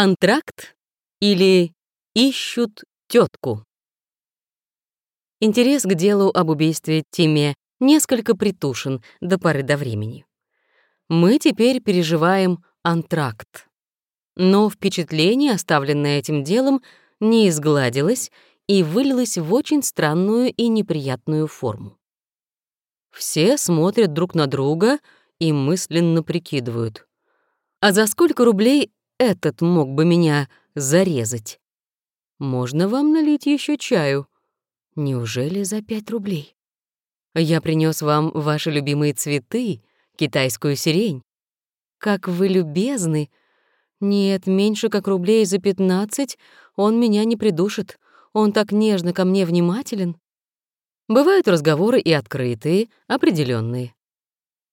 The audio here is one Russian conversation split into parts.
Антракт или ищут тетку. Интерес к делу об убийстве Тиме несколько притушен до поры до времени. Мы теперь переживаем антракт. Но впечатление, оставленное этим делом, не изгладилось и вылилось в очень странную и неприятную форму. Все смотрят друг на друга и мысленно прикидывают. А за сколько рублей этот мог бы меня зарезать? Можно вам налить еще чаю? Неужели за пять рублей? Я принес вам ваши любимые цветы, китайскую сирень. Как вы любезны. Нет, меньше как рублей за пятнадцать он меня не придушит. Он так нежно ко мне внимателен. Бывают разговоры и открытые, определенные.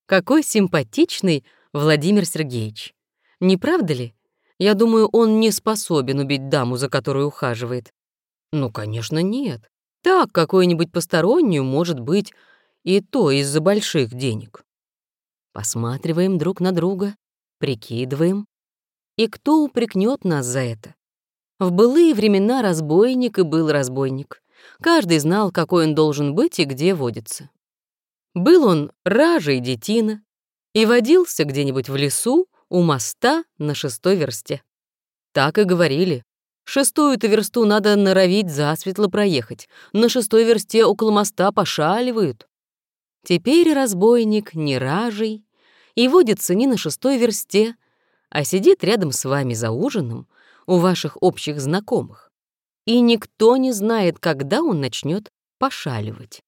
Какой симпатичный Владимир Сергеевич. Не правда ли? Я думаю, он не способен убить даму, за которой ухаживает. Ну, конечно, нет. Так, какую-нибудь постороннюю, может быть, и то из-за больших денег. Посматриваем друг на друга, прикидываем. И кто упрекнет нас за это? В былые времена разбойник и был разбойник. Каждый знал, какой он должен быть и где водится. Был он ражей детина и водился где-нибудь в лесу, у моста на шестой версте. Так и говорили. Шестую-то версту надо норовить засветло проехать. На шестой версте около моста пошаливают. Теперь разбойник не ражей и водится не на шестой версте, а сидит рядом с вами за ужином у ваших общих знакомых. И никто не знает, когда он начнет пошаливать.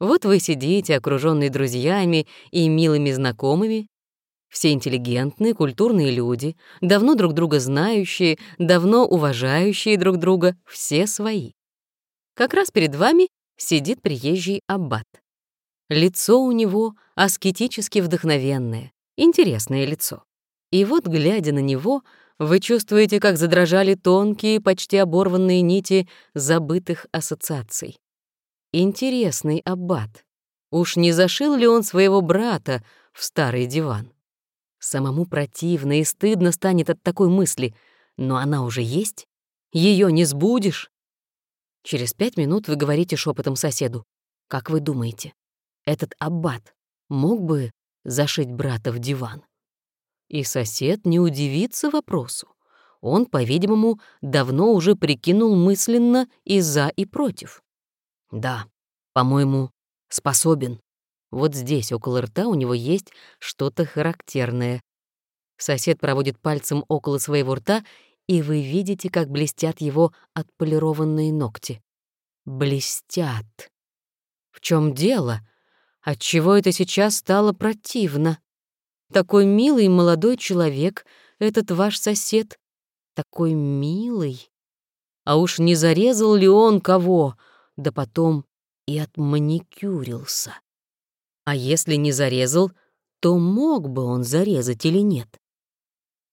Вот вы сидите, окруженный друзьями и милыми знакомыми, все интеллигентные, культурные люди, давно друг друга знающие, давно уважающие друг друга, все свои. Как раз перед вами сидит приезжий аббат. Лицо у него аскетически вдохновенное, интересное лицо. И вот, глядя на него, вы чувствуете, как задрожали тонкие, почти оборванные нити забытых ассоциаций. Интересный аббат. Уж не зашил ли он своего брата в старый диван? Самому противно и стыдно станет от такой мысли, но она уже есть, ее не сбудешь. Через пять минут вы говорите шепотом соседу. Как вы думаете, этот аббат мог бы зашить брата в диван? И сосед не удивится вопросу. Он, по-видимому, давно уже прикинул мысленно и за, и против. Да, по-моему, способен. Вот здесь, около рта, у него есть что-то характерное. Сосед проводит пальцем около своего рта, и вы видите, как блестят его отполированные ногти. Блестят. В чем дело? Отчего это сейчас стало противно? Такой милый молодой человек, этот ваш сосед, такой милый. А уж не зарезал ли он кого, да потом и отманикюрился. А если не зарезал, то мог бы он зарезать или нет?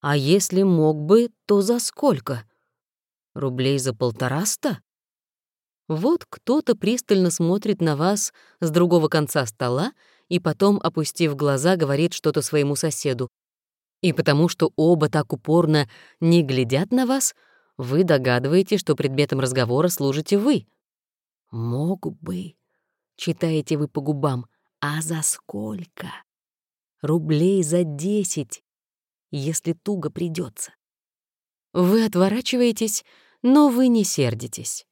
А если мог бы, то за сколько? Рублей за полтораста? Вот кто-то пристально смотрит на вас с другого конца стола и потом, опустив глаза, говорит что-то своему соседу. И потому что оба так упорно не глядят на вас, вы догадываетесь, что предметом разговора служите вы. «Мог бы», — читаете вы по губам, — а за сколько? Рублей за десять, если туго придется. Вы отворачиваетесь, но вы не сердитесь.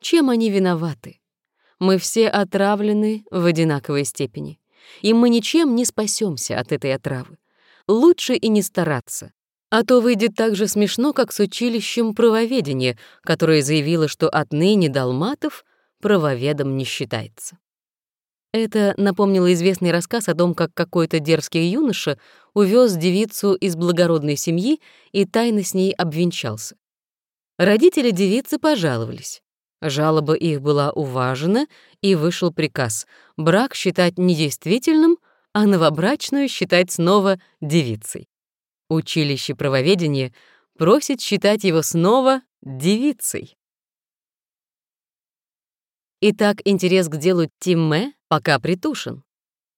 Чем они виноваты? Мы все отравлены в одинаковой степени, и мы ничем не спасемся от этой отравы. Лучше и не стараться, а то выйдет так же смешно, как с училищем правоведения, которое заявило, что отныне Далматов правоведом не считается. Это напомнило известный рассказ о том, как какой-то дерзкий юноша увез девицу из благородной семьи и тайно с ней обвенчался. Родители девицы пожаловались. Жалоба их была уважена, и вышел приказ брак считать недействительным, а новобрачную считать снова девицей. Училище правоведения просит считать его снова девицей. Итак, интерес к делу Тимме пока притушен.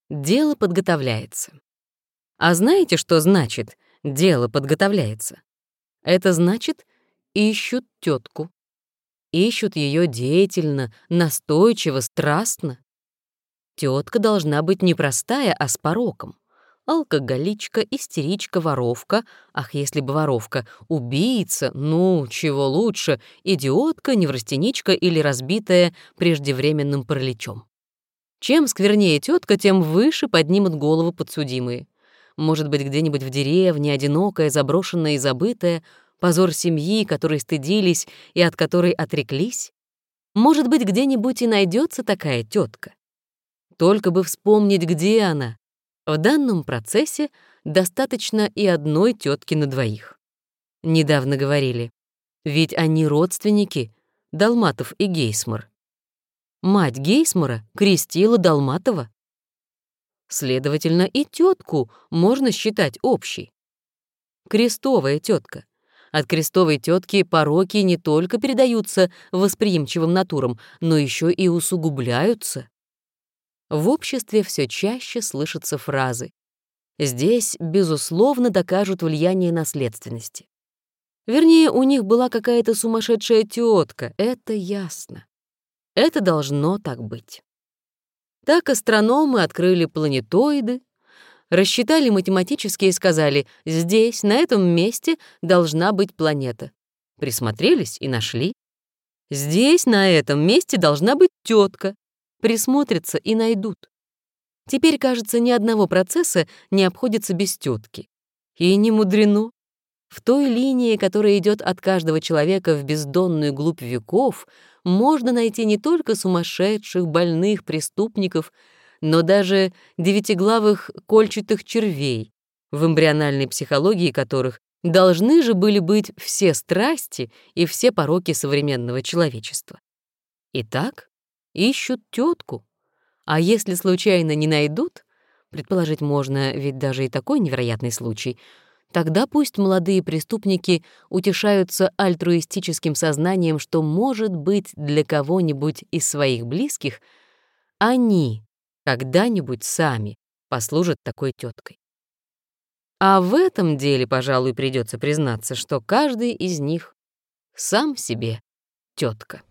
Дело подготовляется. А знаете, что значит «дело подготовляется»? Это значит, ищут тетку. Ищут ее деятельно, настойчиво, страстно. Тетка должна быть не простая, а с пороком. Алкоголичка, истеричка, воровка, ах, если бы воровка, убийца, ну, чего лучше, идиотка, неврастеничка или разбитая преждевременным параличом. Чем сквернее тетка, тем выше поднимут голову подсудимые. Может быть, где-нибудь в деревне, одинокая, заброшенная и забытая, позор семьи, которой стыдились и от которой отреклись? Может быть, где-нибудь и найдется такая тетка. Только бы вспомнить, где она. В данном процессе достаточно и одной тетки на двоих. Недавно говорили, ведь они родственники, Долматов и Гейсмор. Мать Гейсмора крестила Долматова. Следовательно, и тетку можно считать общей. Крестовая тетка. От крестовой тетки пороки не только передаются восприимчивым натурам, но еще и усугубляются. В обществе все чаще слышатся фразы «Здесь, безусловно, докажут влияние наследственности». Вернее, у них была какая-то сумасшедшая тетка, это ясно. Это должно так быть. Так астрономы открыли планетоиды, рассчитали математически и сказали, здесь, на этом месте, должна быть планета. Присмотрелись и нашли. Здесь, на этом месте, должна быть тетка. Присмотрятся и найдут. Теперь, кажется, ни одного процесса не обходится без тетки. И не мудрено. В той линии, которая идет от каждого человека в бездонную глубь веков, можно найти не только сумасшедших, больных, преступников, но даже девятиглавых кольчатых червей, в эмбриональной психологии которых должны же были быть все страсти и все пороки современного человечества. Итак, ищут тетку, а если случайно не найдут, предположить можно, ведь даже и такой невероятный случай — Тогда пусть молодые преступники утешаются альтруистическим сознанием, что, может быть, для кого-нибудь из своих близких они когда-нибудь сами послужат такой теткой. А в этом деле, пожалуй, придется признаться, что каждый из них сам себе тетка.